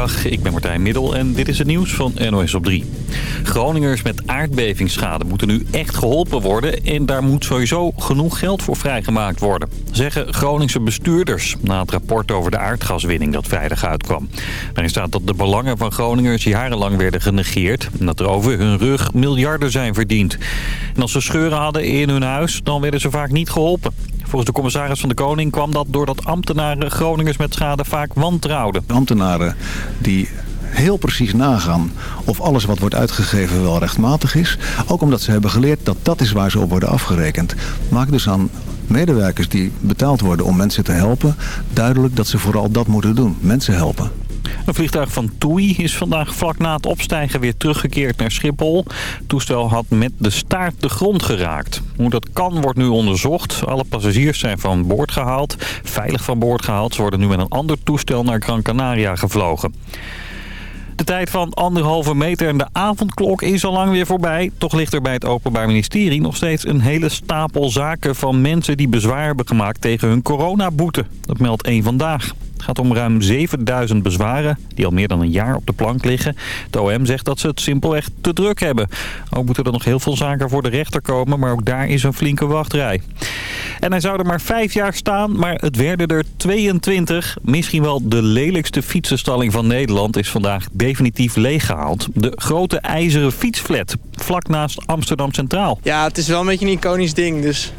Goedemiddag, ik ben Martijn Middel en dit is het nieuws van NOS op 3. Groningers met aardbevingsschade moeten nu echt geholpen worden... en daar moet sowieso genoeg geld voor vrijgemaakt worden. Zeggen Groningse bestuurders na het rapport over de aardgaswinning dat vrijdag uitkwam. Daarin staat dat de belangen van Groningers jarenlang werden genegeerd... en dat er over hun rug miljarden zijn verdiend. En als ze scheuren hadden in hun huis, dan werden ze vaak niet geholpen. Volgens de commissaris van de Koning kwam dat doordat ambtenaren Groningers met schade vaak wantrouwden. Ambtenaren die heel precies nagaan of alles wat wordt uitgegeven wel rechtmatig is. Ook omdat ze hebben geleerd dat dat is waar ze op worden afgerekend. Maak dus aan medewerkers die betaald worden om mensen te helpen... duidelijk dat ze vooral dat moeten doen, mensen helpen. Een vliegtuig van TUI is vandaag vlak na het opstijgen weer teruggekeerd naar Schiphol. Het toestel had met de staart de grond geraakt. Hoe dat kan wordt nu onderzocht. Alle passagiers zijn van boord gehaald, veilig van boord gehaald. Ze worden nu met een ander toestel naar Gran Canaria gevlogen. De tijd van anderhalve meter en de avondklok is al lang weer voorbij. Toch ligt er bij het Openbaar Ministerie nog steeds een hele stapel zaken van mensen die bezwaar hebben gemaakt tegen hun coronaboete. Dat meldt één vandaag. Het gaat om ruim 7000 bezwaren die al meer dan een jaar op de plank liggen. De OM zegt dat ze het simpelweg te druk hebben. Ook moeten er nog heel veel zaken voor de rechter komen, maar ook daar is een flinke wachtrij. En hij zou er maar vijf jaar staan, maar het werden er 22. Misschien wel de lelijkste fietsenstalling van Nederland is vandaag definitief leeggehaald. De grote ijzeren fietsflat, vlak naast Amsterdam Centraal. Ja, het is wel een beetje een iconisch ding, dus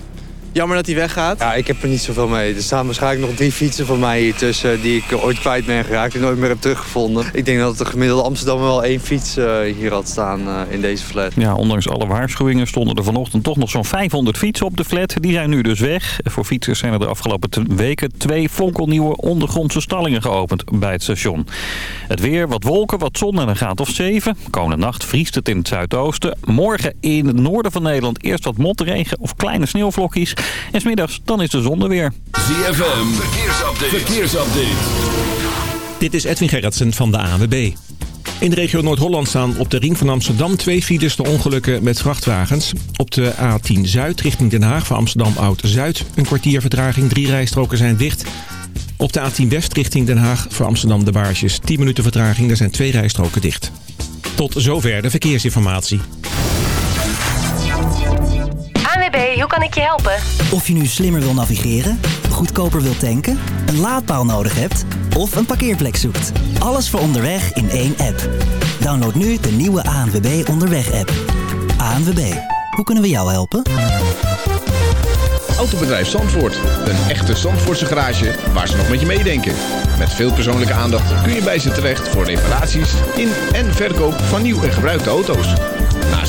jammer dat hij weggaat. Ja, ik heb er niet zoveel mee. Er staan waarschijnlijk nog drie fietsen van mij hier tussen... die ik ooit kwijt ben geraakt en nooit meer heb teruggevonden. Ik denk dat de gemiddelde Amsterdam wel één fiets uh, hier had staan uh, in deze flat. Ja, ondanks alle waarschuwingen stonden er vanochtend toch nog zo'n 500 fietsen op de flat. Die zijn nu dus weg. Voor fietsers zijn er de afgelopen weken twee fonkelnieuwe ondergrondse stallingen geopend bij het station. Het weer, wat wolken, wat zon en een graad of 7. Komende nacht vriest het in het zuidoosten. Morgen in het noorden van Nederland eerst wat motregen of kleine sneeuwvlokjes. En smiddags dan is de zon er weer. ZFM, verkeersupdate. verkeersupdate. Dit is Edwin Gerritsen van de AWB. In de regio Noord-Holland staan op de ring van Amsterdam twee files de ongelukken met vrachtwagens. Op de A10 Zuid richting Den Haag voor Amsterdam Oud-Zuid. Een kwartier vertraging, drie rijstroken zijn dicht. Op de A10 West richting Den Haag voor Amsterdam de Baarsjes. 10 minuten vertraging, er zijn twee rijstroken dicht. Tot zover de verkeersinformatie. ANWB, hoe kan ik je helpen? Of je nu slimmer wil navigeren, goedkoper wil tanken, een laadpaal nodig hebt of een parkeerplek zoekt. Alles voor onderweg in één app. Download nu de nieuwe ANWB Onderweg app. ANWB, hoe kunnen we jou helpen? Autobedrijf Zandvoort. Een echte Zandvoortse garage waar ze nog met je meedenken. Met veel persoonlijke aandacht kun je bij ze terecht voor reparaties in en verkoop van nieuw en gebruikte auto's.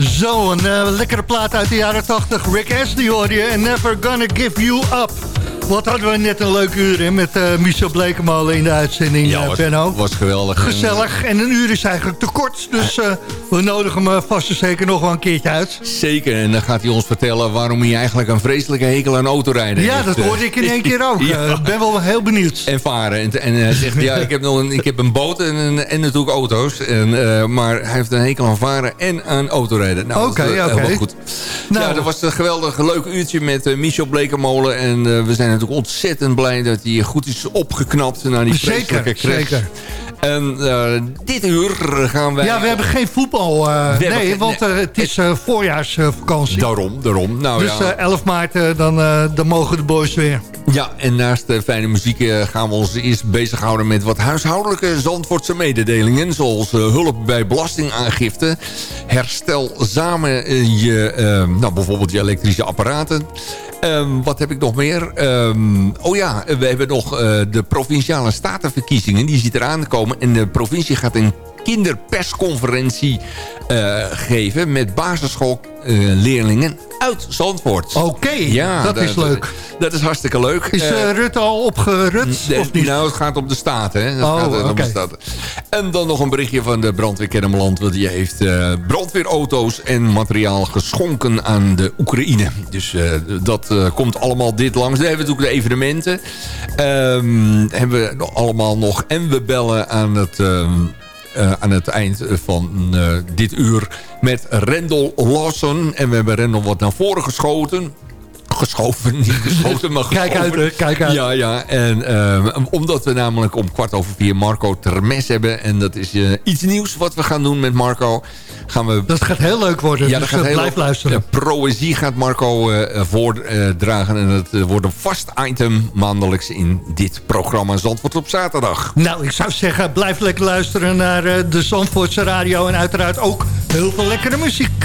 Zo, een uh, lekkere plaat uit de jaren 80. Rick Astley hoor je. Never Gonna Give You Up. Wat hadden we net een leuk uur hè, met uh, Michel Blekemolen in de uitzending, ja, was, Benno. was geweldig. Gezellig. En een uur is eigenlijk te kort. Dus uh, we nodigen hem vast en zeker nog wel een keertje uit. Zeker. En dan gaat hij ons vertellen waarom hij eigenlijk een vreselijke hekel aan autorijden Ja, heeft. dat hoorde ik in één keer ook. Ik ja. ben wel heel benieuwd. En varen. En, en hij zegt, ja, ik heb, nog een, ik heb een boot en, en natuurlijk auto's. En, uh, maar hij heeft een hekel aan varen en aan autorijden. Nou, oké, okay, oké. Okay. goed. Nou, ja, dat was een geweldig leuk uurtje met Michel Blekemolen. En we zijn natuurlijk ontzettend blij dat hij goed is opgeknapt naar die zeker, zeker. En uh, dit uur gaan wij... Ja, we hebben geen voetbal. Uh, nee, geen, want uh, het is voorjaarsvakantie. Daarom, daarom. Nou, dus ja. 11 maart, dan, dan mogen de boys weer. Ja, en naast de fijne muziek gaan we ons eerst bezighouden met wat huishoudelijke Zandvoortse mededelingen. Zoals hulp bij belastingaangifte. Herstel samen je, nou, bijvoorbeeld je elektrische apparaten. Um, wat heb ik nog meer? Um, oh ja, we hebben nog uh, de provinciale statenverkiezingen. Die zit eraan te komen. En de provincie gaat een kinderpersconferentie uh, geven... met basisschoolleerlingen uit Zandvoort. Oké, okay, ja, dat, dat is leuk. Dat is hartstikke leuk. Is uh, Rutte al opgerut? of niet? Nou, het gaat om de Staten. Hè? Dat oh, gaat okay. om de. En dan nog een berichtje van de brandweer Kennemerland. Want die heeft uh, brandweerauto's en materiaal geschonken aan de Oekraïne. Dus uh, dat komt allemaal dit langs. Dan hebben we natuurlijk de evenementen. Um, hebben we allemaal nog. En we bellen aan het... Um, uh, aan het eind van uh, dit uur met Rendel Lawson. En we hebben Rendel wat naar voren geschoten. Geschoven, niet geschoten, maar geschoven. Kijk uit, kijk uit. Ja, ja. En uh, omdat we namelijk om kwart over vier Marco Termes hebben. En dat is uh, iets nieuws wat we gaan doen met Marco. Gaan we... Dat gaat heel leuk worden, ja, dus dat gaat heel blijf luisteren. Proëzie gaat Marco voordragen. En het wordt een vast item maandelijks in dit programma Zandvoort op zaterdag. Nou, ik zou zeggen, blijf lekker luisteren naar de Zandvoortse radio. En uiteraard ook heel veel lekkere muziek.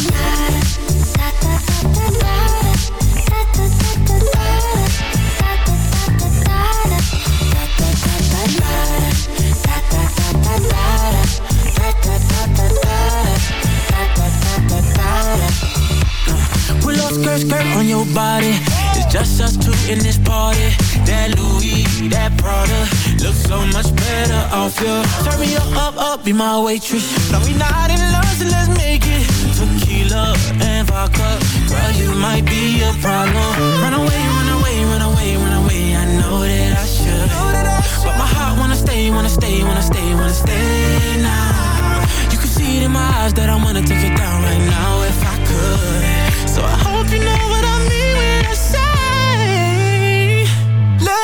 us two in this party. That Louis, that Prada, looks so much better off you. Turn me up, up, up, be my waitress. No, we not in love, so let's make it. Tequila and vodka, girl, you might be a problem. Run away, run away, run away, run away. I know that I should, but my heart wanna stay, wanna stay, wanna stay, wanna stay now. You can see it in my eyes that I wanna take it down right now if I could. So I hope you know what I mean when I say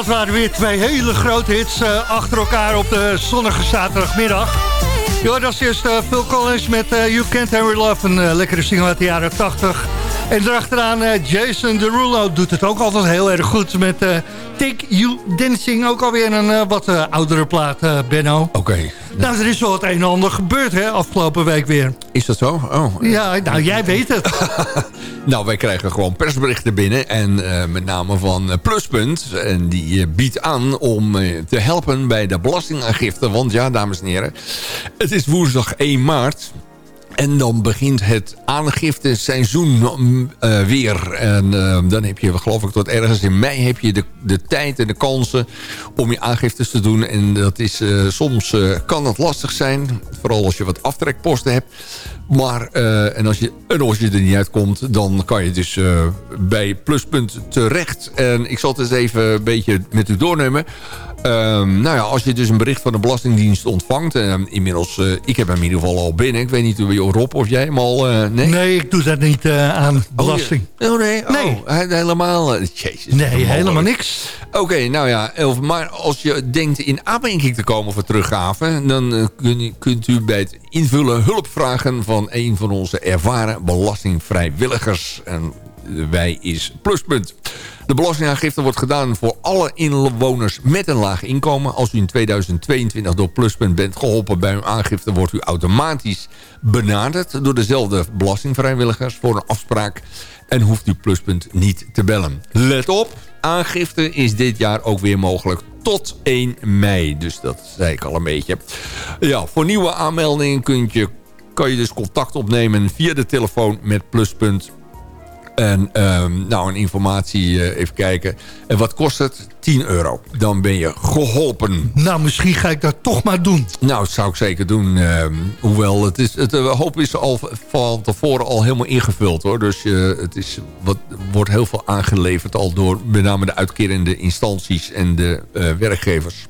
Dat waren weer twee hele grote hits eh, achter elkaar op de zonnige zaterdagmiddag. Ja, dat is eerst eh, Phil Collins met eh, You Can't Hurry Love. Een lekkere single uit de jaren 80. En erachteraan eh, Jason Derulo doet het ook altijd heel erg goed met Take You Dancing. Ook alweer een wat oudere plaat, Benno. Oké. Nou, er is wel het een en ander gebeurd, hè, afgelopen week weer. Is dat zo? Oh. Ja, nou, jij weet het. Nou, wij krijgen gewoon persberichten binnen. En eh, met name van eh, Pluspunt. En die eh, biedt aan om te helpen bij de belastingaangifte. Want ja, dames en heren. Het is woensdag 1 maart. En dan begint het aangifteseizoen mm, eh, weer. En eh, dan heb je, geloof ik, tot ergens in mei heb je de, de tijd en de kansen om je aangiftes te doen. En dat is eh, soms kan dat lastig zijn. Vooral als je wat aftrekposten hebt. Maar, en, als je, en als je er niet uitkomt, dan kan je dus bij Pluspunt terecht. En ik zal het eens even een beetje met u doornemen. Ehm, nou ja, als je dus een bericht van de Belastingdienst ontvangt... en inmiddels, eh, ik heb hem in ieder geval al binnen. Ik weet niet hoe Rob of jij hem al... eh, nee? Nee, ik doe dat niet eh, aan belasting. Oh nee, oh, Nee. he- helemaal... eh, Jezus, Nee, helemaal niks. Oké, nou ja, of- maar als je denkt in aanmerking te komen voor teruggave... dan eh, kun- kunt u bij het invullen hulp vragen van een van onze ervaren belastingvrijwilligers. En wij is Pluspunt. De belastingaangifte wordt gedaan voor alle inwoners met een laag inkomen. Als u in 2022 door Pluspunt bent geholpen bij uw aangifte... wordt u automatisch benaderd door dezelfde belastingvrijwilligers... voor een afspraak en hoeft u Pluspunt niet te bellen. Let op, aangifte is dit jaar ook weer mogelijk tot 1 mei. Dus dat zei ik al een beetje. Ja, voor nieuwe aanmeldingen kun je, kan je dus contact opnemen via de telefoon met Pluspunt. En ehm, nou, een informatie, eh, even kijken. En wat kost het? 10 euro. Dan ben je geholpen. Nou, misschien ga ik dat toch maar doen. Nou, dat zou ik zeker doen. ehm, hoewel, het is, het, de hoop is al van tevoren al helemaal ingevuld. hoor. Dus eh, het is, wat, wordt heel veel aangeleverd al door met name de uitkerende instanties en de eh, werkgevers.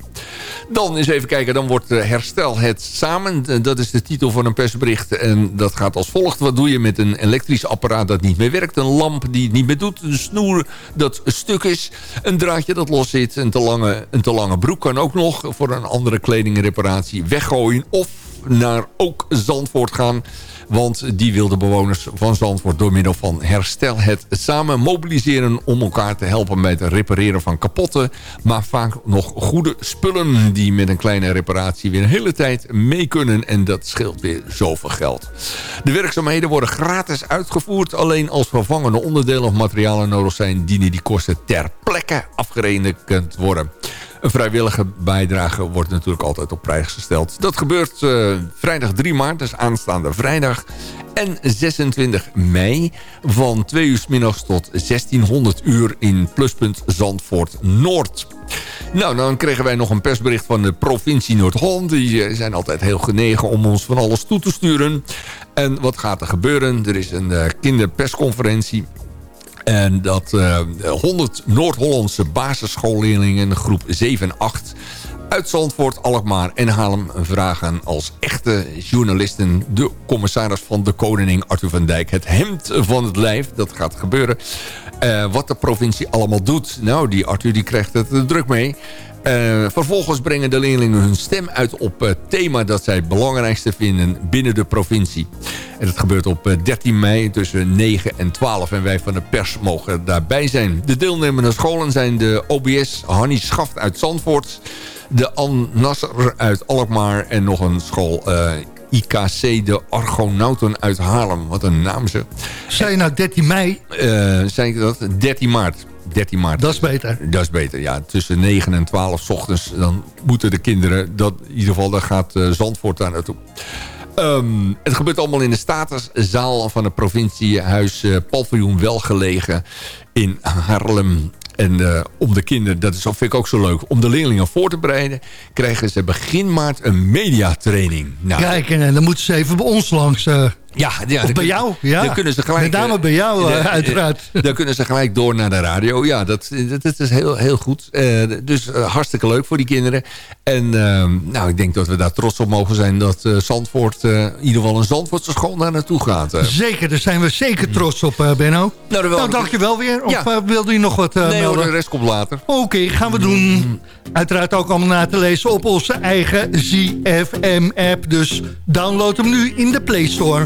Dan eens even kijken, dan wordt eh, Herstel het samen. Eh, Dat is de titel van een persbericht. En dat gaat als volgt. Wat doe je met een elektrisch apparaat dat niet meer werkt? Een lamp die het niet meer doet? Een snoer dat stuk is? Een draadje dat los zit? Een te lange, een te lange broek kan ook nog voor een andere kledingreparatie weggooien. Of naar ook Zandvoort gaan. Want die wil de bewoners van Zandvoort door middel van Herstel het samen mobiliseren... om elkaar te helpen bij het repareren van kapotte... maar vaak nog goede spullen die met een kleine reparatie weer een hele tijd mee kunnen. En dat scheelt weer zoveel geld. De werkzaamheden worden gratis uitgevoerd. Alleen als vervangende onderdelen of materialen nodig zijn... dienen die kosten ter plekke afgerekend worden. Een vrijwillige bijdrage wordt natuurlijk altijd op prijs gesteld. Dat gebeurt uh, vrijdag 3 maart, dus aanstaande vrijdag. En 26 mei van 2 uur middags tot 1600 uur in pluspunt Zandvoort Noord. Nou, dan kregen wij nog een persbericht van de provincie Noord-Holland. Die zijn altijd heel genegen om ons van alles toe te sturen. En wat gaat er gebeuren? Er is een uh, kinderpersconferentie en dat uh, 100 Noord-Hollandse basisschoolleerlingen, groep 7 en 8... uit Zandvoort, Alkmaar en Haarlem vragen als echte journalisten... de commissaris van de Koning, Arthur van Dijk, het hemd van het lijf. Dat gaat gebeuren. Uh, wat de provincie allemaal doet. Nou, die Arthur die krijgt het druk mee. Uh, vervolgens brengen de leerlingen hun stem uit op het thema dat zij het belangrijkste vinden binnen de provincie. En dat gebeurt op 13 mei tussen 9 en 12 en wij van de pers mogen daarbij zijn. De deelnemende scholen zijn de OBS Hanni Schaft uit Zandvoort, de An Nasser uit Alkmaar en nog een school... IKC de Argonauten uit Haarlem. Wat een naam ze. Zei je nou 13 mei? Uh, zei ik dat? 13 maart. 13 maart. Dat is beter. Dat is beter, ja. Tussen 9 en 12 ochtends. Dan moeten de kinderen... Dat, in ieder geval, daar gaat uh, Zandvoort daar naartoe. Um, het gebeurt allemaal in de statuszaal van het provinciehuis uh, Paviljoen Welgelegen in Haarlem. En uh, om de kinderen, dat is, vind ik ook zo leuk... om de leerlingen voor te bereiden... krijgen ze begin maart een mediatraining. Nou, Kijk, en dan moeten ze even bij ons langs... Uh... Ja, ja bij jou. Ja. Dan kunnen ze gelijk, Met name bij jou, uh, uiteraard. Dan kunnen ze gelijk door naar de radio. Ja, dat, dat, dat is heel, heel goed. Uh, dus uh, hartstikke leuk voor die kinderen. En nou, ik denk dat we daar trots op mogen zijn... dat Zandvoort, in ieder geval een Zandvoortse school daar naartoe gaat. Zeker, daar zijn we zeker trots op, Benno. Nou, nou dank je wel weer. Of ja. wilde je nog wat Nee melden? hoor, de rest komt later. Oké, okay, gaan we doen. Uiteraard ook allemaal na te lezen op onze eigen ZFM-app. Dus download hem nu in de Play Store.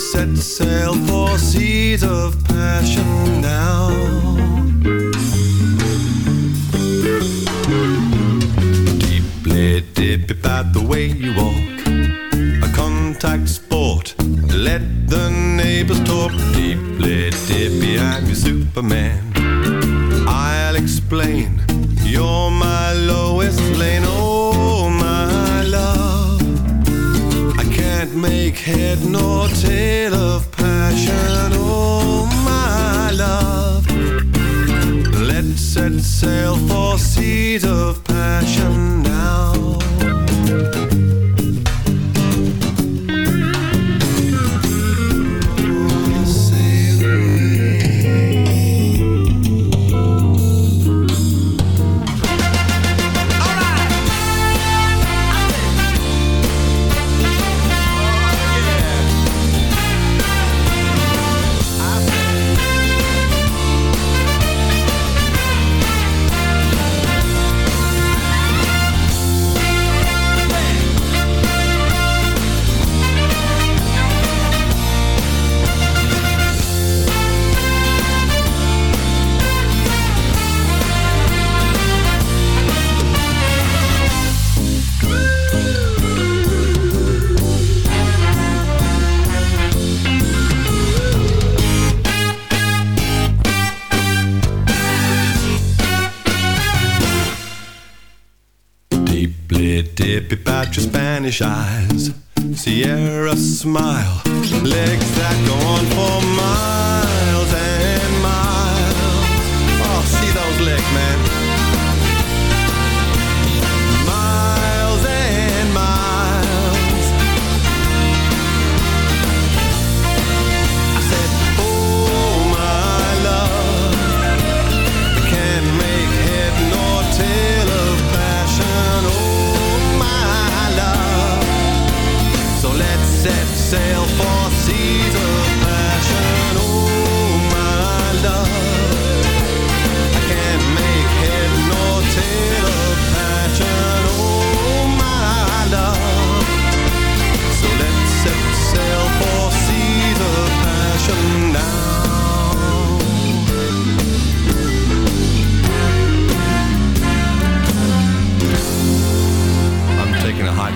Set sail for seas of passion now. Deeply dip about the way you walk. A contact sport. Let the neighbors talk. Deeply dippy, I'm your Superman. I'll explain. You're my lowest lane. Make head nor tail of passion. Oh, my love. Let's set sail for seas of passion Deeply dip about your Spanish eyes. Sierra smile, legs that go on for miles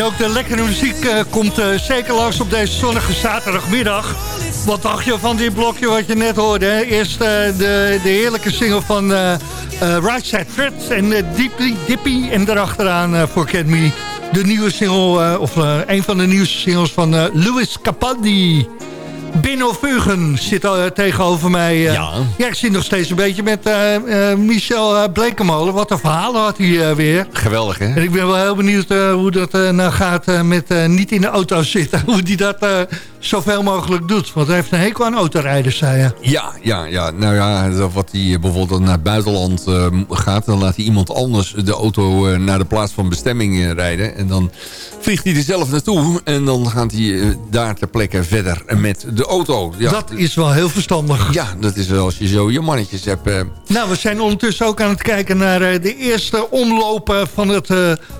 En ook de lekkere muziek eh, komt eh, zeker langs op deze zonnige zaterdagmiddag. Wat dacht je van dit blokje wat je net hoorde? Eerst eh, de, de heerlijke single van Right Side Fred en Deeply Dippy. En daarachteraan eh Forget Me. De nieuwe single, of een van de nieuwste singles van Louis Capaldi. Benno Veugen zit al eh, tegenover mij. eh. Ja. ja, ik zit nog steeds een beetje met eh, Michel Blekemolen. Wat een verhalen had hij weer. Geweldig, hè? En ik ben wel heel benieuwd hoe dat nou gaat met niet in de auto zitten. Hoe die dat zoveel mogelijk doet. Want hij heeft een hekel aan autorijden, zei je. Ja, ja, ja. Nou ja, wat hij bijvoorbeeld naar het buitenland uh, gaat... dan laat hij iemand anders de auto uh, naar de plaats van bestemming uh, rijden. En dan vliegt hij er zelf naartoe. En dan gaat hij daar ter plekke verder met de auto. Ja, dat is wel heel verstandig. Ja, dat is wel als je zo je mannetjes hebt. Nou, we zijn ondertussen ook aan het kijken naar de eerste omlopen van het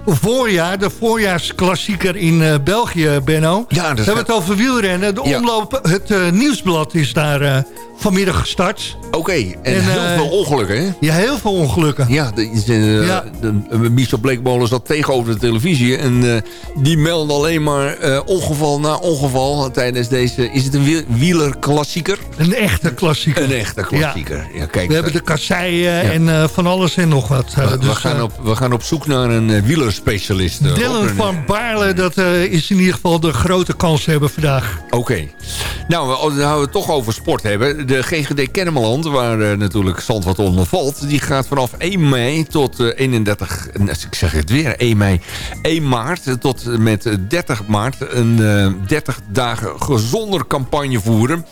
voorjaar. De voorjaarsklassieker in België, Benno. Ja, dat we hebben het over wielrennen. De omloop, het nieuwsblad is daar vanmiddag gestart. Oké, en, en, heel uh, veel ongelukken, hè? Ja, heel veel ongelukken. Ja, de, de, ja. de, Michel Bleekmolen zat tegenover de televisie... en uh, die melden alleen maar uh, ongeval na ongeval tijdens deze... Is het een wielerklassieker? Een echte klassieker. Een echte klassieker, ja. ja kijk, we hebben de kasseien en van alles en nog wat. We, dus, we, gaan op, we gaan op zoek naar een wielerspecialist. Dylan van Baarle, dat is in ieder geval de grote kans hebben vandaag. Oké. Nou, we, we het toch over sport hebben. De GGD Kennemerland, waar uh, natuurlijk wat onder valt... die gaat vanaf 1 mei tot uh, 31... Ik zeg het weer, 1 mei. 1 maart tot met 30 maart... een uh, 30 dagen gezonder campagne voeren.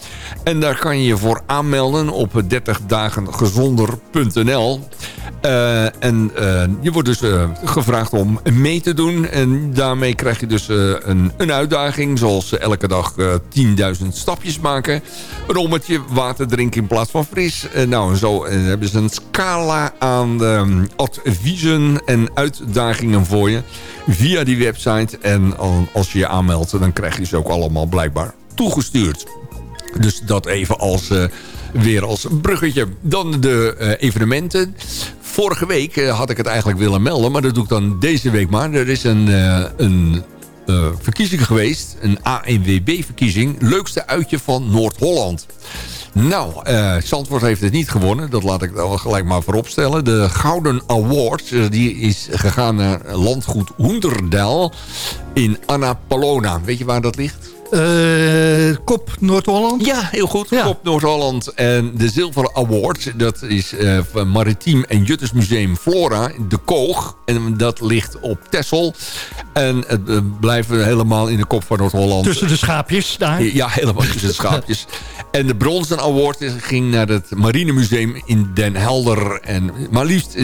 En daar kan je je voor aanmelden op 30dagengezonder.nl. Uh, en je wordt dus gevraagd om mee te doen. En daarmee krijg je dus een, een uitdaging. Zoals elke dag 10.000 stapjes maken. Een ommetje water drinken in plaats van fris. nou, en zo hebben ze een scala aan adviezen en uitdagingen voor je. Via die website. En als je je aanmeldt, dan krijg je ze ook allemaal blijkbaar toegestuurd. Dus dat even als weer als bruggetje. Dan de evenementen. Vorige week had ik het eigenlijk willen melden, maar dat doe ik dan deze week maar. Er is een, een verkiezing geweest, een ANWB-verkiezing. Leukste uitje van Noord-Holland. Nou, uh, heeft het niet gewonnen. Dat laat ik dan gelijk maar vooropstellen. De Gouden Award die is gegaan naar landgoed Hoenderdaal in Annapolona. Weet je waar dat ligt? Uh, Kop Noord-Holland? Ja, heel goed. Kop Noord-Holland. En de Zilveren Award, dat is uh, van Maritiem en Juttersmuseum Flora, de Koog. En dat ligt op Texel. En het uh, blijft helemaal in de kop van Noord-Holland. Tussen de schaapjes daar? Ja, helemaal tussen de schaapjes. en de Bronzen Award ging naar het Marinemuseum in Den Helder. En maar liefst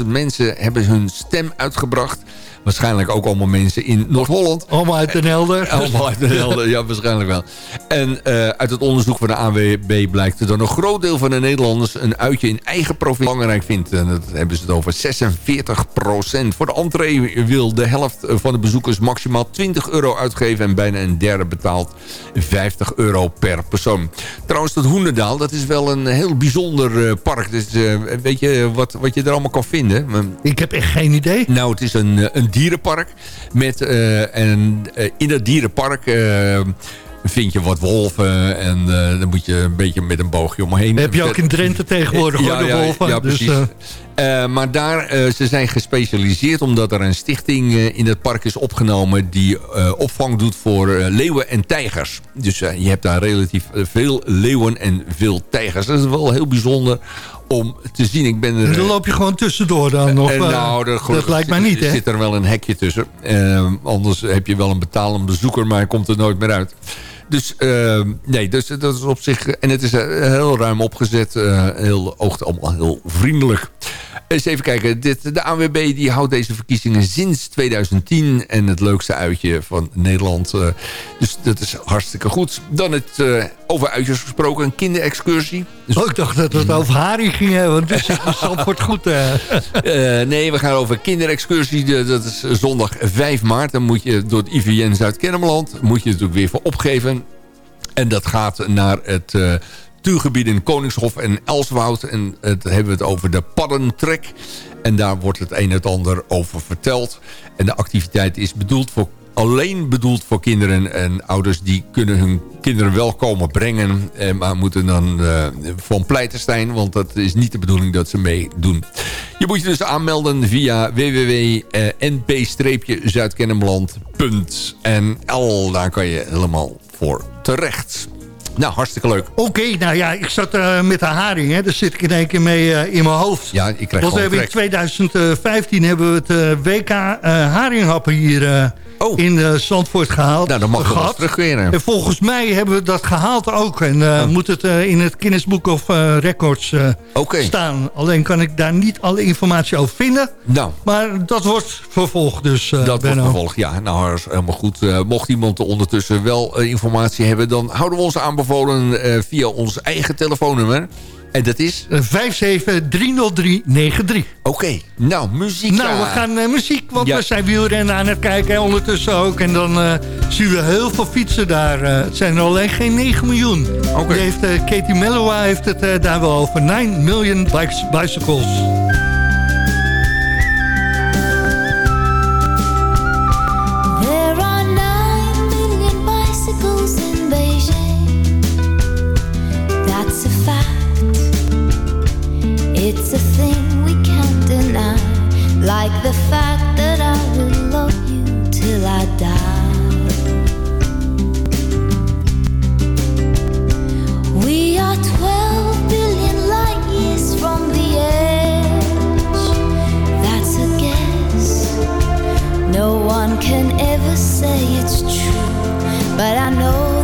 96.000 mensen hebben hun stem uitgebracht waarschijnlijk ook allemaal mensen in Noord-Holland. Allemaal uit Den Helder. Allemaal uit Den Helder, ja, waarschijnlijk wel. En uh, uit het onderzoek van de ANWB blijkt dat een groot deel van de Nederlanders... een uitje in eigen provincie belangrijk vindt. En dat hebben ze het over 46 procent. Voor de entree wil de helft van de bezoekers maximaal 20 euro uitgeven... en bijna een derde betaalt 50 euro per persoon. Trouwens, dat Hoenderdaal, dat is wel een heel bijzonder uh, park. Dus uh, weet je wat, wat je er allemaal kan vinden? Ik heb echt geen idee. Nou, het is een, een dierenpark. Met, uh, en uh, in dat dierenpark uh, vind je wat wolven. En dan moet je een beetje met een boogje omheen. Heb je ook in Drenthe tegenwoordig ja, de wolven. Ja, ja dus, precies. Uh, maar daar, uh, ze zijn gespecialiseerd omdat er een stichting uh, in het park is opgenomen... die opvang doet voor leeuwen en tijgers. Dus je hebt daar relatief veel leeuwen en veel tijgers. Dat is wel heel bijzonder om te zien. Ik ben er, en dan loop je gewoon tussendoor dan? Of, nou, er, dat lijkt mij niet, hè? zit er wel een hekje tussen. anders heb je wel een betalend bezoeker, maar hij komt er nooit meer uit. Dus uh, nee, dus dat is op zich... En het is heel ruim opgezet. Uh, heel, oogt allemaal heel vriendelijk. Eens even kijken. Dit, de ANWB die houdt deze verkiezingen sinds 2010. En het leukste uitje van Nederland. Uh, dus dat is hartstikke goed. Dan het uh, over uitjes gesproken. Een kinderexcursie. Dus... Oh, ik dacht dat we het over haring ging hebben. Dus wordt goed. Uh. nee, we gaan over kinderexcursie. Dat is zondag 5 maart. Dan moet je door het IVN Zuid-Kennemerland. Moet je natuurlijk weer voor opgeven. En dat gaat naar het natuurgebied in Koningshof en Elswoud. En het hebben we het over de paddentrek. En daar wordt het een en het ander over verteld. En de activiteit is bedoeld voor, alleen bedoeld voor kinderen en ouders... die kunnen hun kinderen wel komen brengen... Eh, maar moeten dan uh, van pleiten Want dat is niet de bedoeling dat ze meedoen. Je moet je dus aanmelden via www.np-zuidkennemerland.nl. Daar kan je helemaal voor terecht. Nou, hartstikke leuk. Oké, okay, nou ja, ik zat uh, met de haring, hè. daar zit ik in één keer mee uh, in mijn hoofd. Ja, ik krijg Want we hebben in 2015 hebben we het WK haringhappen hier in uh, Zandvoort gehaald. Nou, dan mag je wel terugkeren. En volgens mij hebben we dat gehaald ook. En uh, moet het uh, in het Guinness Book of Records okay. staan. Alleen kan ik daar niet alle informatie over vinden. Nou. Maar dat wordt vervolgd dus, Dat Benno. wordt vervolgd, ja. Nou, helemaal goed. mocht iemand ondertussen wel informatie hebben... dan houden we ons aanbevolen via ons eigen telefoonnummer... En dat is? 5730393. Oké, okay. nou, muziek. Nou, we gaan uh, muziek, want ja. we zijn wielrennen aan het kijken. ondertussen ook. En dan uh, zien we heel veel fietsen daar. Uh, het zijn er alleen geen 9 miljoen. Okay. Heeft, Katie Mellowa heeft het daar wel over. 9 million bicycles. It's a thing we can't deny, like the fact that I will love you till I die. We are 12 billion light years from the edge. That's a guess. No one can ever say it's true, but I know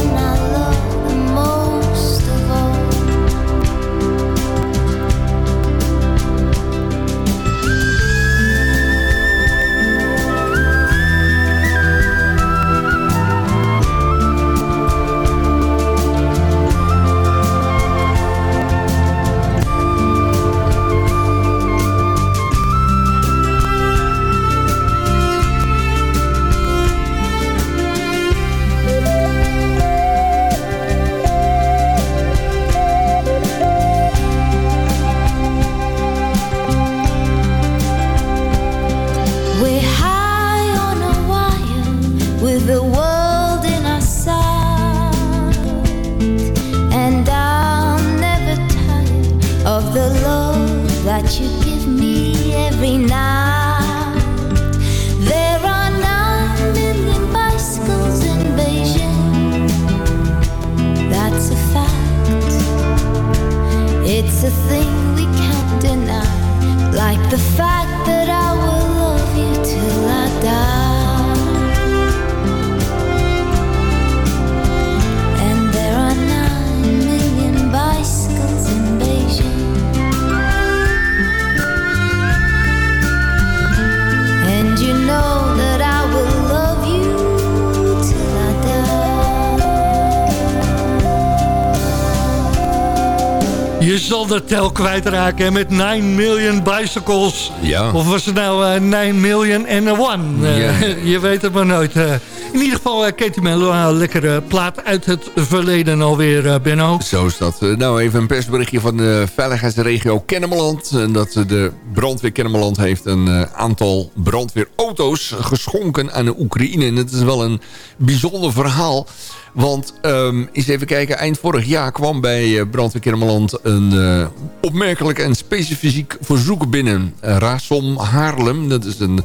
Je zal de tel kwijtraken hè, met 9 million bicycles. Ja. Of was het nou eh, 9 million and a one? Eh, Ja. je weet het maar nooit. eh. in ieder geval, uh, Katie Mello, een lekkere plaat uit het verleden alweer, eh, Benno. Zo is dat. Eh, Nou, even een persberichtje van de veiligheidsregio Kennemerland. En dat eh, de brandweer Kennemerland heeft een eh, aantal brandweerauto's geschonken aan de Oekraïne. En dat is wel een bijzonder verhaal. Want, ehm, eens even kijken, eind vorig jaar kwam bij eh, brandweer Kennemerland een eh, opmerkelijk en specifiek verzoek binnen. Eh, Rasom Haarlem, dat is een,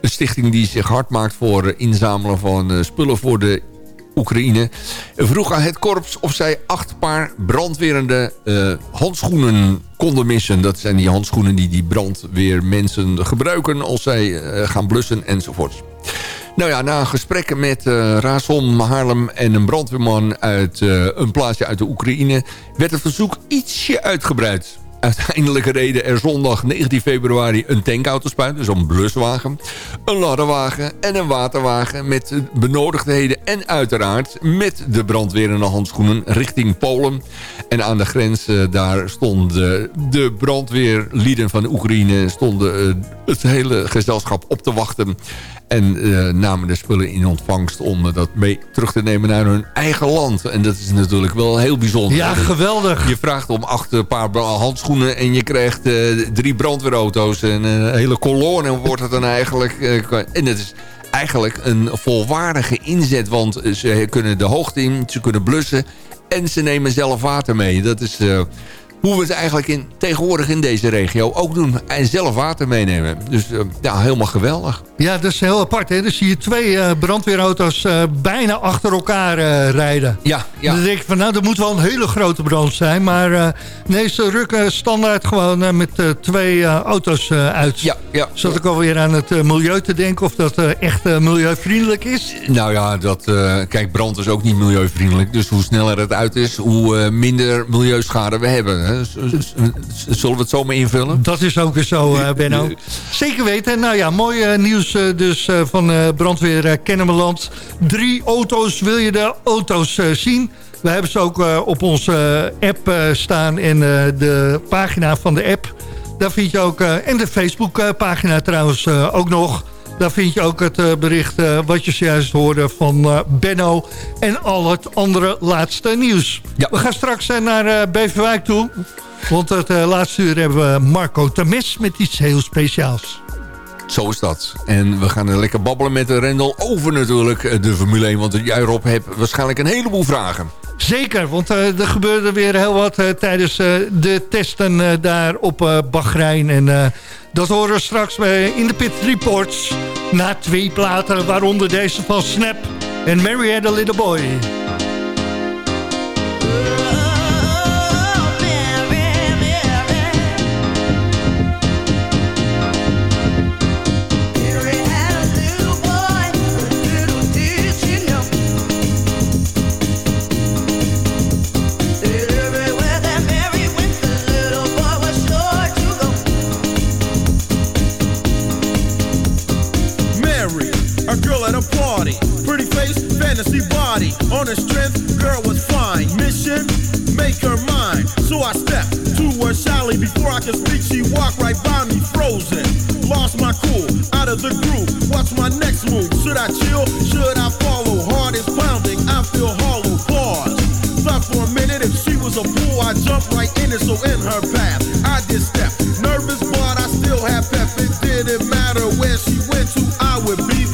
een stichting die zich hard maakt voor inzamelen van spullen voor de Oekraïne vroeg aan het korps of zij acht paar brandwerende handschoenen konden missen. Dat zijn die handschoenen die die brandweermensen gebruiken als zij gaan blussen enzovoorts. Nou ja, na gesprekken met eh Rason Haarlem en een brandweerman uit eh, een plaatsje uit de Oekraïne... werd het verzoek ietsje uitgebreid. Uiteindelijk reden er zondag 19 februari een tankautospui, dus een bluswagen, een ladderwagen en een waterwagen met benodigdheden en uiteraard met de brandweerende handschoenen richting Polen. En aan de grens eh, daar stonden de brandweerlieden van de Oekraïne, stonden het hele gezelschap op te wachten. En eh, namen de spullen in ontvangst om eh, dat mee terug te nemen naar hun eigen land. En dat is natuurlijk wel heel bijzonder. Ja, geweldig. Je vraagt om acht eh, paar handschoenen schoenen en je krijgt drie brandweerauto's en een hele kolonne wordt het dan eigenlijk. en het is eigenlijk een volwaardige inzet, want ze kunnen de hoogte in, ze kunnen blussen en ze nemen zelf water mee. Dat is hoe we het eigenlijk in, tegenwoordig in deze regio ook doen. En zelf water meenemen. Dus eh, ja, helemaal geweldig. Ja, dat is heel apart. Hè? Dan zie je twee eh, brandweerauto's eh, bijna achter elkaar rijden. Ja, ja. Dan denk ik van, nou, dat moet wel een hele grote brand zijn. Maar nee, ze rukken standaard gewoon met twee auto's uit. Ja, ja. Zat ik alweer aan het milieu te denken of dat echt milieuvriendelijk is? Nou ja, dat, kijk, brand is ook niet milieuvriendelijk. Dus hoe sneller het uit is, hoe minder milieuschade we hebben. Hè. Zullen we het zo maar invullen? Dat is ook weer zo, eh, Benno. Zeker weten. Nou ja, mooi eh, nieuws eh, dus van brandweer Kennemerland. Drie auto's, wil je de auto's zien? We hebben ze ook op onze app staan en de pagina van de app. Daar vind je ook, en de Facebook-pagina trouwens ook nog. Daar vind je ook het eh, bericht eh, wat je zojuist hoorde van eh, Benno en al het andere laatste nieuws. We gaan straks naar Beverwijk toe. Want het laatste uur hebben we Marco Temes met iets heel speciaals. Zo is dat. En we gaan er lekker babbelen met de Rendel over natuurlijk eh, de Formule 1. Want jij Rob hebt waarschijnlijk een heleboel vragen. Zeker, want eh, er gebeurde weer heel wat eh, tijdens de testen daar op Bahrein. En dat horen we straks bij in de Pit Reports. Na twee platen, waaronder deze van Snap en Mary Had a Little Boy. Fantasy body. On her strength, girl was fine. Mission, make her mine. So I stepped to her shyly. Before I could speak, she walked right by me, frozen. Lost my cool, out of the groove. What's my next move? Should I chill? Should I follow? Heart is pounding, I feel hollow. Pause. Thought for a minute if she was a fool, I jumped right in it. So in her path, I did step. Nervous, but I still had pep. It didn't matter where she went to, I would be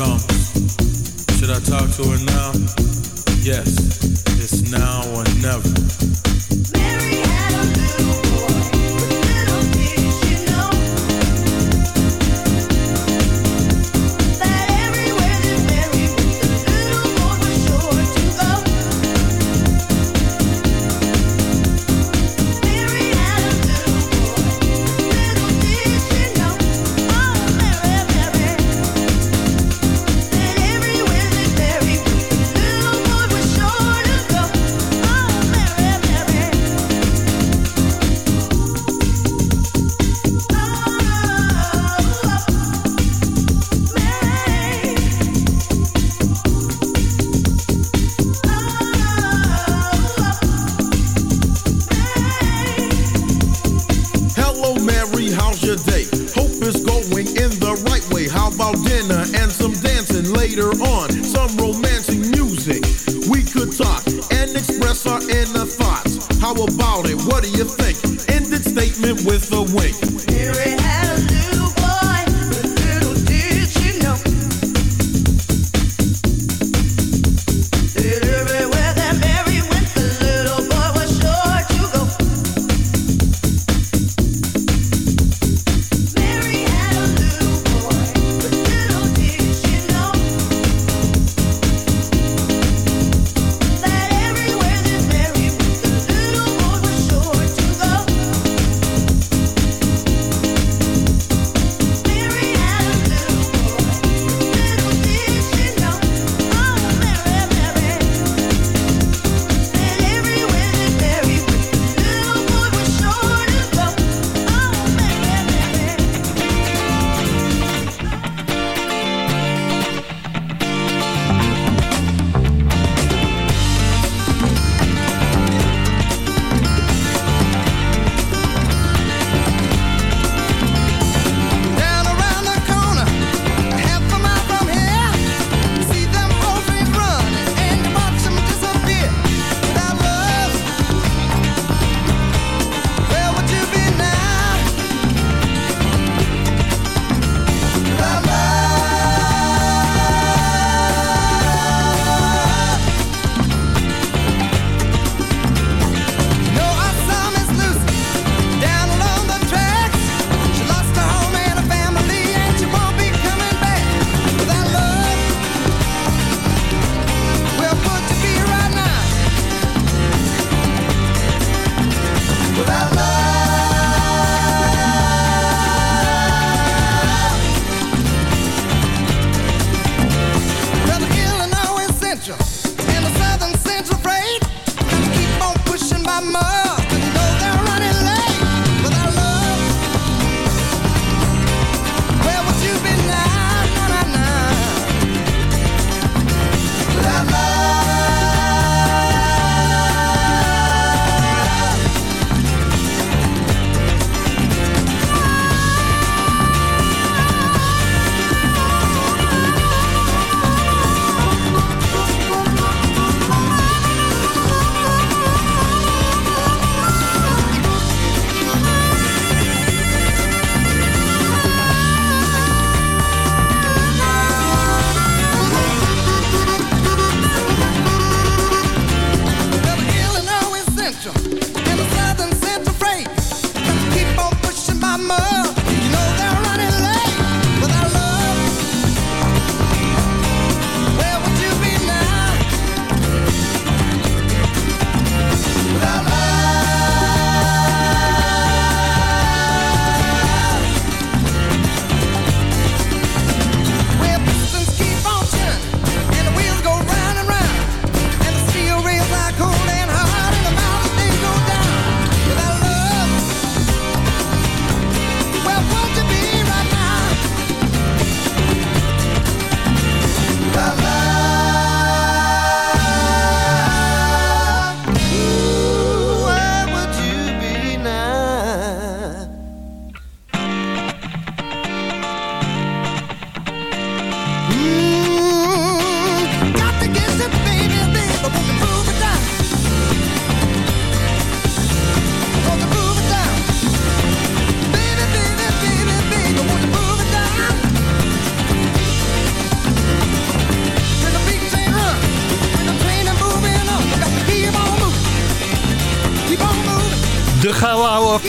Comes. Should I talk to her now? Yes, it's now or never. It's going in the right way. How about dinner and some dancing later on? Some romantic music. We could talk and express our inner thoughts. How about it? What do you think? Ended statement with a wink.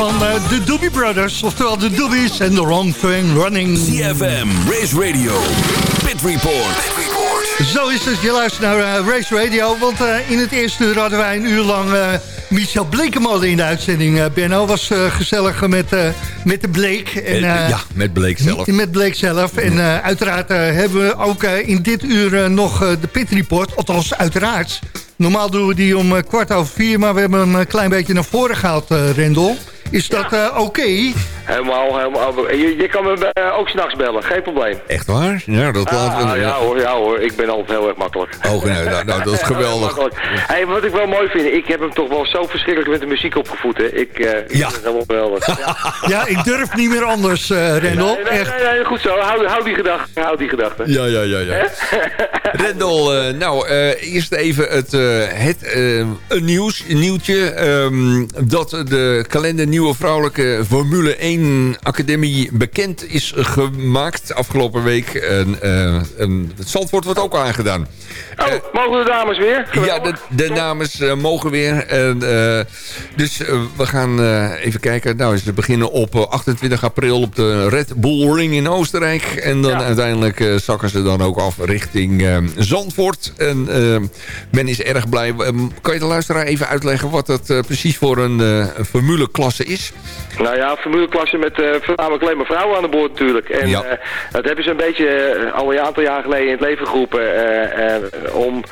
Van eh, de Doobie Brothers. Oftewel de Doobies en The Wrong Train Running. CFM, Race Radio, Pit Report. Zo is het, je luistert naar eh, Race Radio. Want eh, in het eerste uur hadden wij een uur lang eh, Michel Blekemolen in de uitzending. Eh, Benno was eh, gezellig met, eh, met de Bleek. En, ja, met Bleek zelf. Met Bleek zelf. En eh, uiteraard hebben we ook in dit uur nog eh, de Pit Report. Althans, uiteraard. Normaal doen we die om eh, kwart over vier, maar we hebben hem een klein beetje naar voren gehaald, eh, Rendel. Is dat eh, oké? Helemaal, helemaal. Je, je kan me eh, ook s'nachts bellen, geen probleem. Echt waar? Ja, dat laten Ah, we... ja hoor, ja hoor, ik ben altijd heel erg makkelijk. Oh, nee, nou, nou, dat is geweldig. Hey, wat ik wel mooi vind, ik heb hem toch wel zo verschrikkelijk met de muziek opgevoed. Hè. Ik, eh Ja. helemaal geweldig. Ja. Ja, ik durf niet meer anders, eh Rendel. Nee, nee, Echt. nee, nee, goed zo. Hou, hou die gedachte. Hou die gedachte. Ja, ja, ja, ja. Rendel, nou, eerst even het, het een nieuws, nieuwtje. ehm, dat de kalender Nieuwe Vrouwelijke Formule 1 Academie bekend is gemaakt afgelopen week. En, eh, en het Zandvoort wordt ook aangedaan. Oh, mogen de dames weer? Ja, de, de dames eh, mogen weer. En, eh, dus eh, we gaan eh, even kijken. Nou, ze beginnen op eh, 28 april op de Red Bull Ring in Oostenrijk. En dan uiteindelijk eh, zakken ze dan ook af richting eh, Zandvoort. En eh, men is erg blij. Kan je de luisteraar even uitleggen wat dat eh, precies voor een uh, formuleklasse is? Nou ja, met uh, voornamelijk alleen maar vrouwen aan de boord natuurlijk. En Ja. eh, dat hebben ze een beetje eh, al een aantal jaar geleden in het leven geroepen. om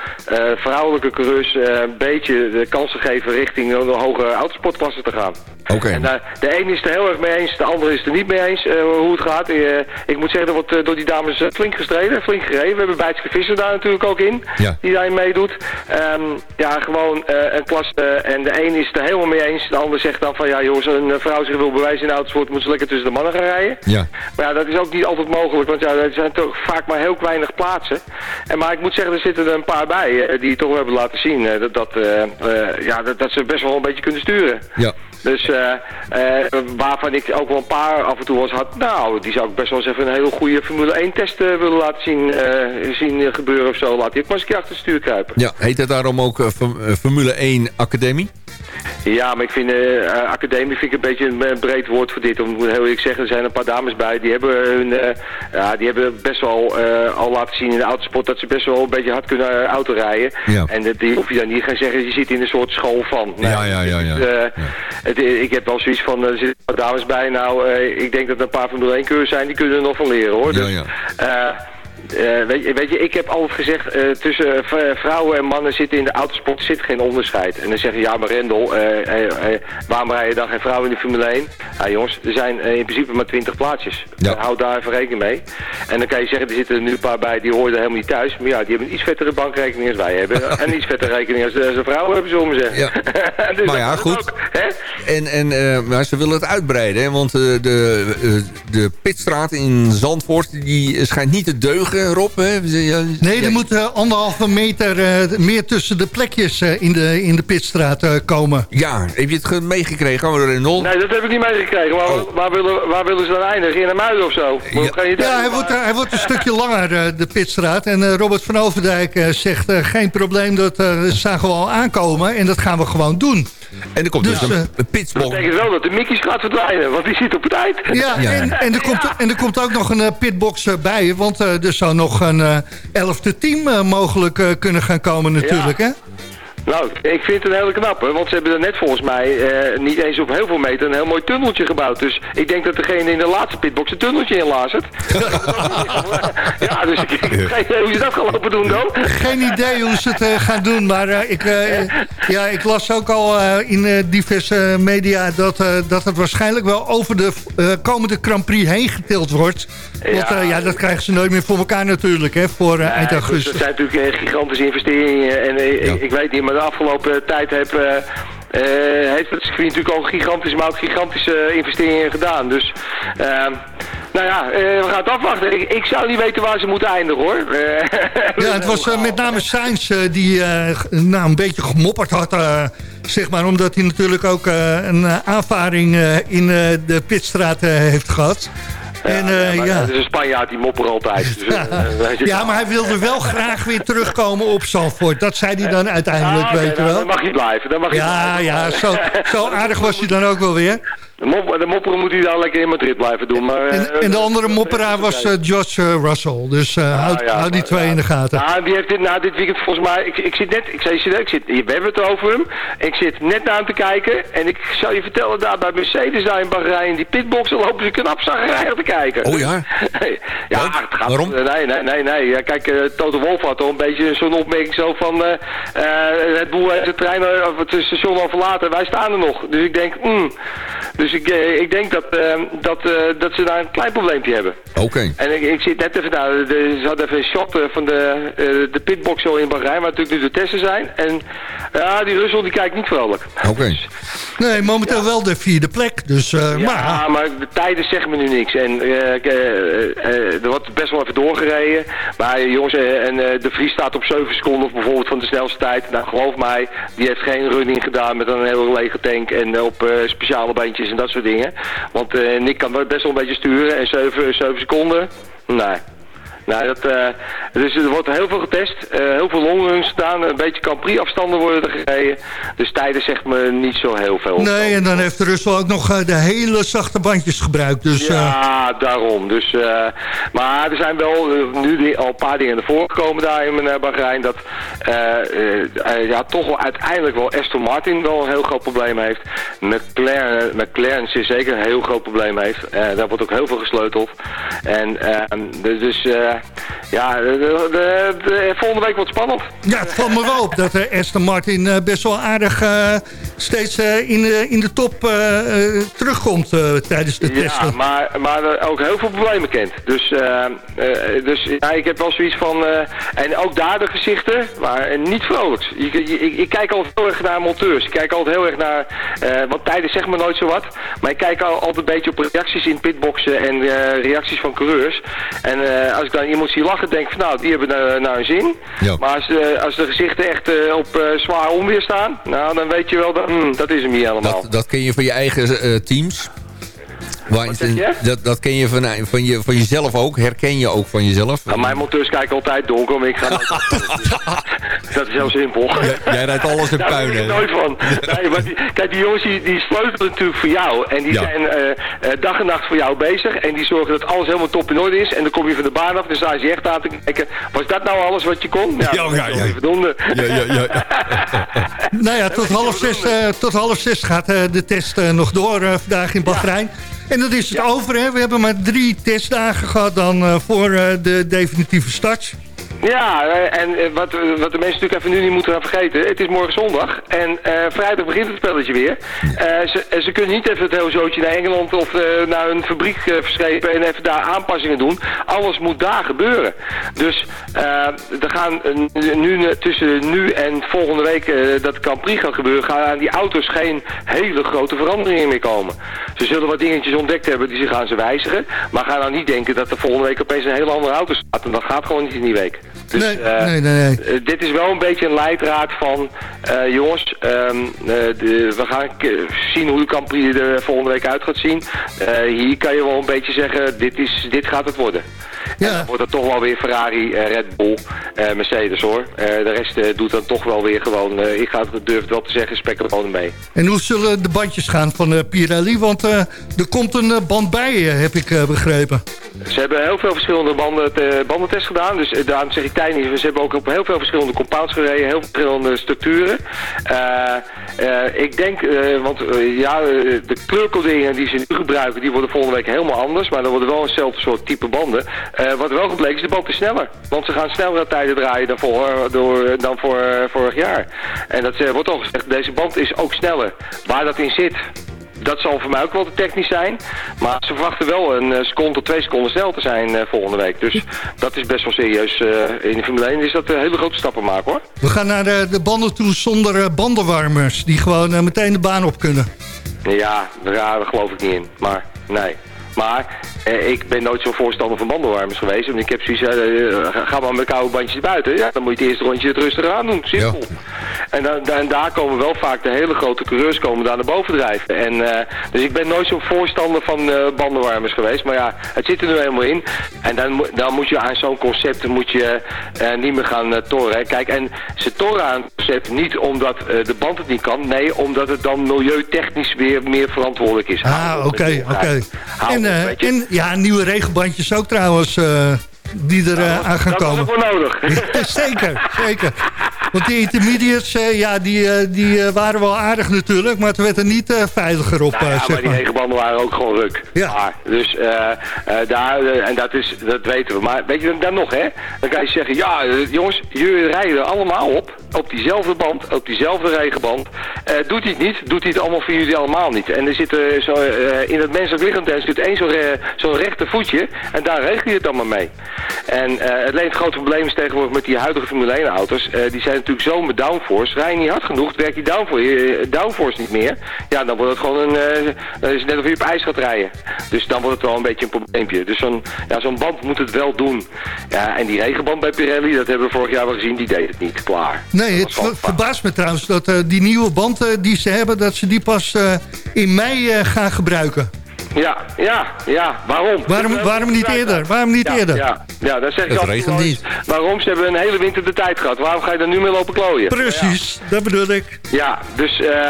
vrouwelijke coureurs een beetje de kans te geven richting een hogere autosportklasse te gaan. Oké. En daar- de een is er heel erg mee eens, de andere is er niet mee eens eh, hoe het gaat. Eh, ik moet zeggen, er wordt eh, door die dames flink gestreden, flink gereden. We hebben Bijtske Visser daar natuurlijk ook in, Ja. die daarin meedoet. Ehm, ja, gewoon een klas en de een is het er helemaal mee eens. De ander zegt dan van, ja jongens, een vrouw zich wil bewijzen in de autosport, moet ze lekker tussen de mannen gaan rijden. Ja. Maar ja, dat is ook niet altijd mogelijk, want ja, er zijn toch vaak maar heel weinig plaatsen. En, maar ik moet zeggen, er zitten er een paar bij die toch wel hebben laten zien dat, dat, eh, ja, dat, dat ze best wel een beetje kunnen sturen. Ja. Dus eh, eh, waarvan ik ook wel een paar af en toe was had, nou, die zou ik best wel eens even een hele goede Formule 1 test eh, willen laten zien, zien gebeuren of zo. Laat die ook maar eens een keer achter het stuur kruipen. Ja, heet het daarom ook Form- Formule 1 Academie? Ja, maar ik vind eh, academie vind ik een beetje een breed woord voor dit. Om heel eerlijk zeggen, er zijn een paar dames bij die hebben, hun, eh, ja, die hebben best wel al laten zien in de autosport dat ze best wel een beetje hard kunnen autorijden. Ja. En dat die hoef je dan niet gaan zeggen, je zit in een soort school van. Ja, ja, ja, ja. het- ik heb wel zoiets van, er zitten een paar dames bij. Nou, ik denk dat er een paar Formule 1 cursus zijn, die kunnen er nog van leren hoor. Ja, Dus, ja. eh, eh, weet, je, weet je, ik heb altijd gezegd, eh, tussen vrouwen en mannen zitten in de autosport zit geen onderscheid. En dan zeggen ja, maar Rendel, eh, waarom rijden dan geen vrouwen in de Formule 1? Ja jongens, er zijn in principe maar 20 plaatsjes. Ja. Houd daar even rekening mee. En dan kan je zeggen, er zitten er nu een paar bij die horen er helemaal niet thuis. Maar ja, die hebben een iets vettere bankrekening als wij hebben. en een iets vettere rekening als, de- vrouwen hebben, zullen we zeggen. Dus Maar ja, goed. ook? En, en, maar ze willen het uitbreiden, hè? want de, de pitstraat in Zandvoort die schijnt niet te deugen, Rob. Hè? Ze- ja, Nee, er moet eh, anderhalve meter eh, meer tussen de plekjes eh, in, de, in de pitstraat eh, komen. Ja, heb je het ge- meegekregen, Rendel? Nee, dat heb ik niet meegekregen. Waar, Oh. waar, willen, waar willen ze dan eindigen? In een muiden of zo? Ja, hij wordt, eh, hij wordt een stukje langer, eh, de pitstraat. En eh, Robert van Overdijk eh, zegt, eh, geen probleem, dat eh, zagen we al aankomen. En dat gaan we gewoon doen. En er komt dus, Dus, een, eh, een Dat betekent wel dat de Mickey's gaat verdwijnen, want die zit op het eind. Ja, En, en, er komt, en er komt ook nog een eh, pitbox eh, bij. Want er zou nog een elfde team mogelijk kunnen gaan komen natuurlijk. Hè? Nou, ik vind het een hele knappe, want ze hebben er net volgens mij eh, niet eens op heel veel meter een heel mooi tunneltje gebouwd. Dus ik denk dat degene in de laatste pitbox een tunneltje inlazert. ja, dus ik, ik weet niet hoe je dat gaan lopen doen dan. Geen idee hoe ze het eh, gaan doen. Maar eh, ik, eh, ja, ik las ook al eh, in diverse media dat, eh, dat het waarschijnlijk wel over de eh, komende Grand Prix heen getild wordt. Want Ja. ja. ja, dat krijgen ze nooit meer voor elkaar natuurlijk, hè, voor eh, eind augustus. Dat zijn natuurlijk eh, gigantische investeringen. En eh, ik, ik weet niet, maar de afgelopen tijd heb, eh, eh, heeft het circuit natuurlijk al gigantische, maar ook gigantische investeringen gedaan. Dus, ehm, nou ja, eh, we gaan het afwachten. Ik, ik zou niet weten waar ze moeten eindigen hoor. Eh, Ja, het was eh, met name Sainz eh, die eh, nou, een beetje gemopperd had. eh, zeg maar, omdat hij natuurlijk ook eh, een eh, aanvaring eh, in eh, de pitstraat eh, heeft gehad. En, eh, ja. Dat is een Spanjaard, die mopper altijd. Dus, eh, je- Ja, maar hij wilde wel graag weer terugkomen op Zandvoort. Dat zei hij dan uiteindelijk, Ah, weet je nou, wel. Dan mag hij blijven. Dan mag hij Ja, blijven. ja, zo, zo aardig was hij dan ook wel weer. De, mop, de mopperen moet hij dan lekker in Madrid blijven doen. Maar, En, eh, en de andere mopperaar was eh, George eh, Russell. Dus eh, houd, ja, houd die maar- twee in de gaten. Ja, die heeft dit, nou, dit weekend volgens mij... Ik, ik zit net... Ik, zei, je, ik zit, we hebben het over hem. Ik zit net naar hem te kijken. En ik zal je vertellen, daar bij Mercedes daar in Bahrein... Die pitboxen lopen ze knap zagrijnig te kijken. Oh ja? ja, het gaat... Waarom? Nee, nee, nee. nee. Ja, kijk, eh, Toto Wolff had al een beetje zo'n opmerking zo van... het boel heeft de trein of het station al verlaten. Wij staan er nog. Dus ik denk... mm. Dus ik, eh, ik denk dat, eh, dat, eh, dat ze daar een klein probleempje hebben. Oké. En ik, ik zit net even, nou, de, ze hadden even een shot eh, van de, eh, de pitbox zo in Bahrein, waar natuurlijk nu de testen zijn. En ja, die Russell die kijkt niet vrolijk. Oké. Nee, momenteel wel de vierde plek. Dus, eh, maar, Ja, maar de tijden zeggen me nu niks. En eh, eh, eh, er wordt best wel even doorgereden. Maar jongens, en eh, de Vries staat op 7 seconden of bijvoorbeeld van de snelste tijd. Nou, geloof mij, die heeft geen running gedaan met een hele lege tank en op eh, speciale bandjes en dat soort dingen. Want eh, Nick kan best wel een beetje sturen en 7, 7 seconden, nee. Nou, dat, eh, dus er wordt heel veel getest, eh, heel veel longruns gedaan, een beetje Capri afstanden worden er gereden. Dus tijden zegt me niet zo heel veel. nee, en dan heeft Russell ook nog eh, de hele zachte bandjes gebruikt. Dus Ja, daarom. Dus, maar er zijn wel nu al een paar dingen naar voren gekomen daar in uh, Bahrein. Dat ja, toch wel uiteindelijk wel Aston Martin wel een heel groot probleem heeft. McLaren, McLaren zeer zeker een heel groot probleem heeft. Daar wordt ook heel veel gesleuteld. En eh, dus ja, de, de, de- volgende week wordt spannend. ja, het valt me wel op dat eh, Aston Martin eh, best wel aardig eh, steeds in, de, in de top terugkomt tijdens de Ja, testen. maar, maar er ook heel veel problemen kent. Dus, dus ja, ik heb wel zoiets van... en ook daar de gezichten, maar niet vrolijk. Ik, ik kijk altijd heel erg naar monteurs. Ik kijk altijd heel erg naar... want tijden zeggen me nooit zo wat. Maar ik kijk al, altijd een beetje op reacties in pitboxen en reacties van coureurs. En als ik dan iemand zie lachen, denk van nou, die hebben nou, nou een zin. Maar als, eh, als de gezichten echt eh, op zwaar onweer staan... Nou, dan weet je wel, dat, hmm, dat is hem niet helemaal. Dat, dat ken je van je eigen teams. Waar Wat zeg je? Dat, dat ken je van, van, je van jezelf ook. Herken je ook van jezelf. Nou, mijn monteurs kijken altijd donker, maar ik ga dat is heel simpel. Jij rijdt alles in Daar puin, hè? nooit van. Nee, maar die, kijk, die jongens die, die sleutelen natuurlijk voor jou. En die Ja. zijn eh, eh, dag en nacht voor jou bezig. En die zorgen dat alles helemaal top in orde is. En dan kom je van de baan af, dan sta je ze echt aan te kijken. Was dat nou alles wat je kon? Ja, Ja, ja, Verdomme. Ja, ja, ja. Nou ja, tot half zes, eh, tot half zes gaat eh, de test nog door vandaag in Bahrein. En dat is het over, hè. We hebben maar drie testdagen gehad dan eh, voor eh, de definitieve start. Ja, eh, en eh, wat, eh, wat de mensen natuurlijk even nu niet moeten gaan vergeten. Het is morgen zondag en vrijdag begint het spelletje weer. Ze, ze kunnen niet even het hele zootje naar Engeland of naar een fabriek verschepen en even daar aanpassingen doen. Alles moet daar gebeuren. Dus er gaan nu tussen nu en volgende week dat Grand Prix gaat gebeuren, gaan aan die auto's geen hele grote veranderingen meer komen. Ze zullen wat dingetjes ontdekt hebben die ze gaan ze wijzigen. Maar ga nou niet denken dat er volgende week opeens een hele andere auto staat. En dat gaat gewoon niet in die week. Dus, Nee, eh, nee, nee, nee. eh, dit is wel een beetje een leidraad van, eh, jongens, ehm, eh, de, we gaan zien hoe de Prix er volgende week uit gaat zien. Hier kan je wel een beetje zeggen, dit, is, dit gaat het worden. En dan wordt het toch wel weer Ferrari, Red Bull, Mercedes hoor. De rest doet dan toch wel weer gewoon, ik ga het, durf het wel te zeggen, spek er gewoon mee. En hoe zullen de bandjes gaan van Pirelli? Want er komt een band bij, heb ik begrepen. Ze hebben heel veel verschillende banden, te- bandentests gedaan. Dus eh, daarom zeg ik tijdens. Ze hebben ook op heel veel verschillende compounds gereden. Heel veel verschillende structuren. Eh, eh, ik denk, eh, want eh, ja, eh, de kleurcoderingen die ze nu gebruiken, die worden volgende week helemaal anders. Maar dan worden wel eenzelfde soort type banden. Eh, wat wel gebleken is, de band is sneller. Want ze gaan snellere tijden draaien dan voor, door, dan voor eh, vorig jaar. En dat eh, wordt al gezegd, deze band is ook sneller. Waar dat in zit, dat zal voor mij ook wel te technisch zijn. Maar ze verwachten wel een eh, seconde tot twee seconden snel te zijn eh, volgende week. Dus dat is best wel serieus. eh, in de Formule 1 is dat een hele grote stappen maken hoor. We gaan naar de, de banden toe zonder bandenwarmers... die gewoon meteen de baan op kunnen. Ja, daar, geloof ik niet in. Maar nee. Maar ik ben nooit zo'n voorstander van bandenwarmers geweest. Want ik heb zoiets, eh, ga- ga maar met koude bandjes buiten. Ja, dan moet je het eerste rondje het rustig aan doen. Simpel. En, dan, daar komen wel vaak de hele grote coureurs komen daar naar boven drijven. En, eh, dus ik ben nooit zo'n voorstander van eh, bandenwarmers geweest. Maar ja, het zit er nu helemaal in. En dan, dan moet je aan zo'n concept moet je, eh, niet meer gaan eh, torren. hè. Kijk, en ze torren aan het concept niet omdat eh, de band het niet kan. Nee, omdat het dan milieutechnisch weer meer verantwoordelijk is. Ah, oké, oké. En, eh, en ja, nieuwe regenbandjes ook trouwens, eh, die er eh, aan gaan dat is komen. ook wel nodig. Ja, zeker, zeker. Want die intermediates, eh, ja, die, eh, die waren wel aardig natuurlijk, maar het werd er niet veiliger op, Nou ja, maar die maar. regenbanden waren ook gewoon ruk. Ja. dus eh, eh, daar, en dat, is, dat weten we. Maar weet je dan nog, hè? Dan kan je zeggen, ja, jongens, jullie rijden allemaal op. Op diezelfde band, op diezelfde regenband. Doet hij het niet, doet hij het allemaal voor jullie allemaal niet. En er zit zo, in het menselijk lichaam er zit één zo'n zo'n rechter voetje. En daar regel je het allemaal mee. En eh, het alleen grote probleem is tegenwoordig met die huidige Formule 1 auto's. eh, die zijn natuurlijk zo met downforce. Rij je niet hard genoeg, werkt die downforce, eh, downforce niet meer. Ja, dan wordt het gewoon een... dan is het net of je op ijs gaat rijden. Dus dan wordt het wel een beetje een probleempje. Dus zo'n ja, zo'n band moet het wel doen. Ja, en die regenband bij Pirelli, dat hebben we vorig jaar wel gezien, die deed het niet. Klaar. Nee, het ver- verbaast me trouwens dat die nieuwe band die ze hebben... dat ze die pas in mei gaan gebruiken. Ja, ja, ja. Waarom? Waarom, waarom niet eerder? Waarom niet ja, eerder? Ja, ja, dat zeg ik Het altijd regent niet. Waarom? Ze hebben een hele winter de tijd gehad. Waarom ga je er nu mee lopen klooien? Precies, dat bedoel ik. Ja, dus... eh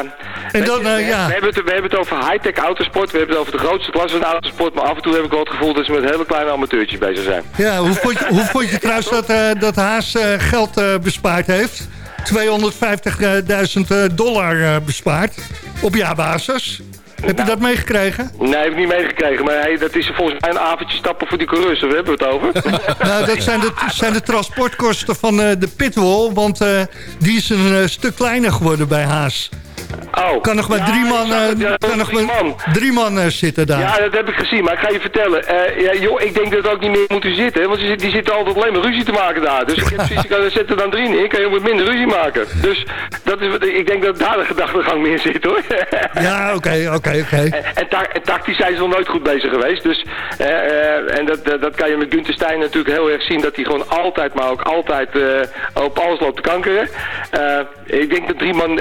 En dan, je, eh, ja. we, hebben het, we hebben het over high-tech autosport. We hebben het over de grootste klasse van de autosport. Maar af en toe heb ik wel het gevoel dat ze met hele kleine amateurtjes bezig zijn. Ja, hoe vond je, hoe vond je trouwens dat, eh, dat Haas eh, geld eh, bespaard heeft? 250.000 eh, dollar eh, bespaard op jaarbasis. Heb je dat meegekregen? Nee, heb ik niet meegekregen. Maar hey, dat is volgens mij een avondje stappen voor die coureurs. Daar hebben we het over. Nou, dat zijn de, zijn de transportkosten van eh, de pitwall, want eh, die is een eh, stuk kleiner geworden bij Haas. Oh. Kan nog maar Ja, drie man, het, eh, ja, kan nog drie maar man. drie man eh, zitten daar. Ja, dat heb ik gezien, maar ik ga je vertellen. eh, ja, joh, ik denk dat we ook niet meer moeten zitten, want die, die zitten altijd alleen maar ruzie te maken daar. Dus ik heb ik zet er dan drie in, kan je wat minder ruzie maken. Dus dat is, ik denk dat daar de gedachtegang meer zit, hoor. Ja, oké, oké, oké. En, en, ta- en tactisch zijn ze nog nooit goed bezig geweest. Dus, en dat, dat, kan je met Gunther Stein natuurlijk heel erg zien. Dat hij gewoon altijd, maar ook altijd op alles loopt te kankeren. Ik denk dat drie man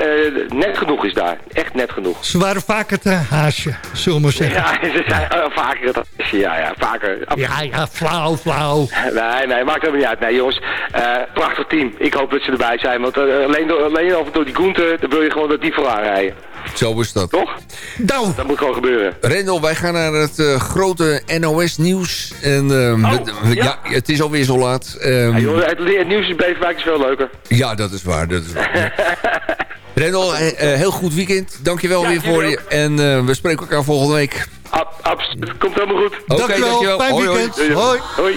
net genoeg is daar. Echt net genoeg. Ze waren vaak het eh, haasje, zullen we maar zeggen. Ja, ze zijn eh, vaker het Ja, ja, vaker. Ja, ja, flauw, flauw. Nee, nee, maakt helemaal niet uit. Nee, jongens, eh, prachtig team. Ik hoop dat ze erbij zijn. Want alleen, door, alleen al door die Gunther, dan wil je gewoon dat die vooraan rijden. Zo is dat. Toch? Nou. Dat moet gewoon gebeuren. Rendel, wij gaan naar het eh, grote NOS-nieuws. En ehm, Oh, we- ja. het is alweer zo laat. Ehm, Ja, joh, het, het nieuws in Beverwijk is veel leuker. ja, dat is waar. Dat is waar. Rendel, eh, eh, heel goed weekend. Dankjewel Ja, weer voor je. En eh, we spreken elkaar volgende week. Ab- absoluut, komt helemaal goed. Oké, Dankjewel, dankjewel. fijn Hoi, hoi. weekend. Hoi. Hoi.